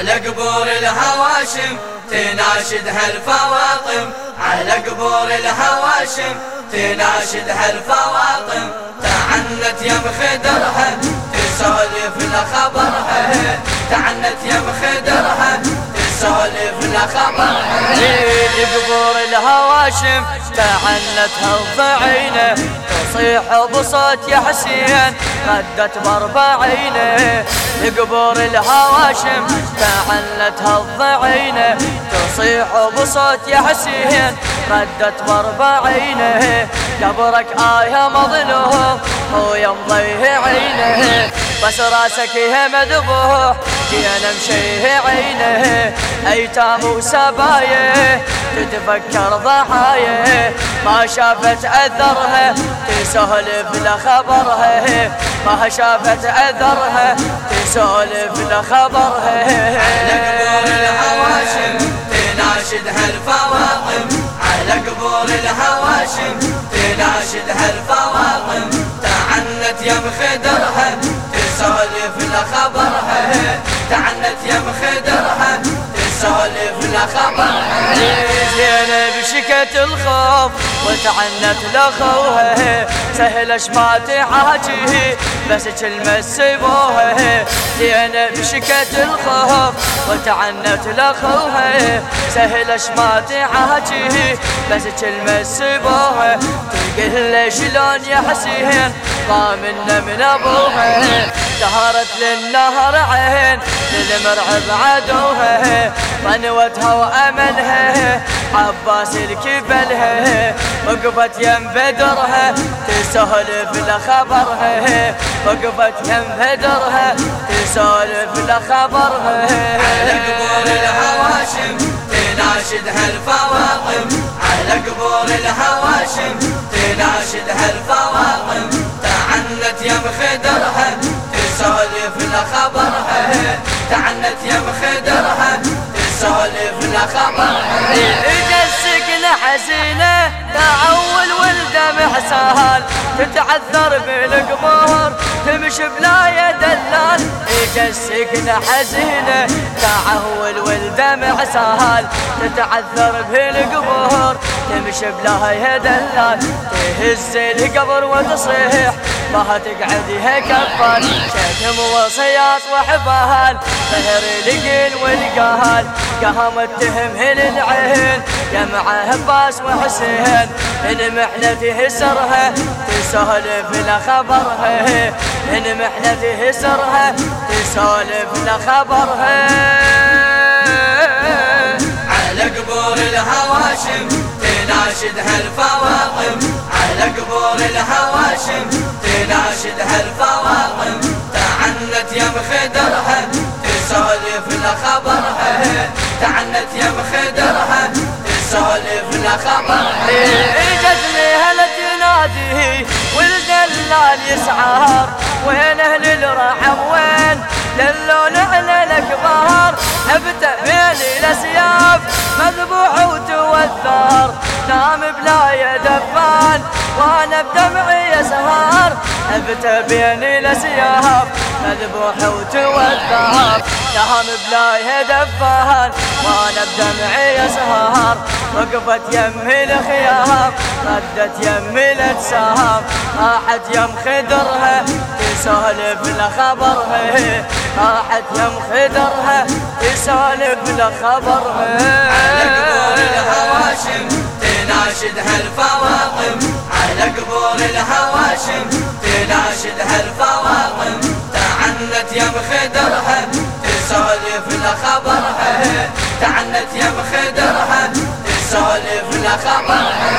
على قبور الهواشم تناشد هالفواطم. على قبور الهواشم تناشد هالفواطم. تعنت يم خدرها تسولف لخبرها. تعنت يم خدرها تسولف لخبرها. قبور الهواشم تعنتها الضعينة. تصيح بصوت يا حسين. ردت باربعينه قبور الهواشم تعنتها الضعينه تصيح بصوت يا حسين ردت باربعينه قبرك آية مظلوم هو يمضيه عينه بس راسك يا مذبوح جينا مشيه عينه ايتام وسباية تتفكر ضحايه ما شافت أثرها تسولف لخبرها. ما شافت أثرها تسولف لخبرها. على قبور الهواشم تناشد هالفواطم. على قبور الهواشم تناشد هالفواطم. تعنت يم خدرها تسولف لخبرها. تعنت يم خدرها. لخبرها زينب شكت الخوف وتعنت لخوها سهل ما تعاجيه بس كلمة سيبوها. زينب شكت الخوف وتعنت لخوها سهل ما تعاجيه بس كلمة سيبوها. تلقى له شلون يا حسين ضامن من أبوها. دهرت للنهر عين للمرعب عدوها ظنوتها وامنها عباس الكفلها وقفت يم بدرها تسولف لخبرها وقفت يم بدرها تسولف لخبرها. على قبور الهواشم تناشد هالفواطم على قبور الهواشم تناشد هالفواطم تعنت يم خدرها. تسولف لخبرها تعنت يم خدرها تسولف لخبرها السكنة حزينة تعول والدمع سهل تتعثر بالقبور تمشي بلا يد دلال اجا السكنة حزينة تعول والدمع سهل تتعثر بالقبور تمشي بلا يد دلال تهز القبر وتصيح. ما تقعد كفال شتم وصياط وحبال ظهر القيل والقهال قام اتهم العين يا مع عباس وحسين. المحنة سرها تسولف لخبرها المحنة سرها تسولف لخبرها الهواشم تناشد هالفواطم على قبور الهواشم تناشد هالفواطم تعنت يم خدرها تسولف لخبرها تعنت يم خدرها تسولف لخبرها. اجت لي هلا تنادي والدلال يسعار وين أهل الرحم وين؟ دلون على الأكبار ابدا بيني الاسياف مذبوح ابدا بيني الاسياف مذبوح وتوثر نام بلا يا دفان وأنا بدمعي يسهر. وقفت يمي الخيام. ردت يمي الاتسام راحت يم خدرها تسولف لخبرها راحت يم خدرها تسولف لخبرها على قبور الهواشم. تناشد هالفواطم على قبور الهواشم تناشد هالفواطم. تعنت يم خدرها تسولف لخبرها تعنت يم خدرها تسولف لخبرها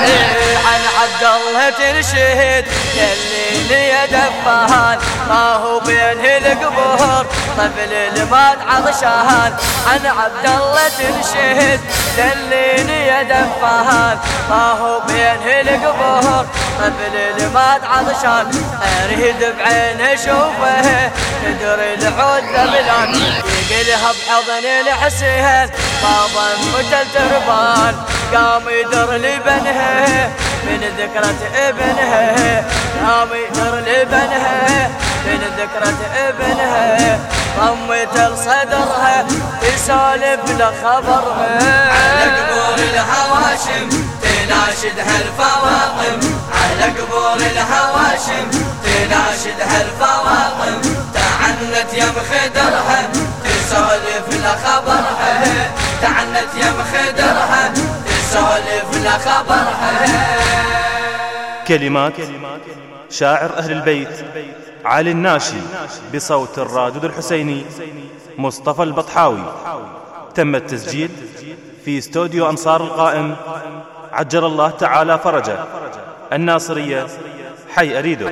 عن عبد الله تنشهد يلي يا دفان ما هو بين القبور طفل المات عطشان. عن عبد الله تنشهد يلي يا دفان ما هو بين القبور طفل المات عطشان. أريد بعين أشوفه تدري العود ذبلان يقلها بحضن الحسين ما ضمت التربان. قام يدر لبنها من ذكرة ابنها قام يدر لبنها من ذكرة ابنها ضمت لصدرها تسولف لخبرها على قبور الهواشم. تناشد هالفواطم على قبور الهواشم. تناشد هالفواطم تعنت يم خدرها. تسولف لخبرها تعنت يم خدرها. تسولف لخبرها كلمات شاعر أهل البيت علي الناشي بصوت الرادود الحسيني مصطفى البطحاوي. تم التسجيل في استوديو أنصار القائم عجل الله تعالى فرجه. الناصرية حي أريدو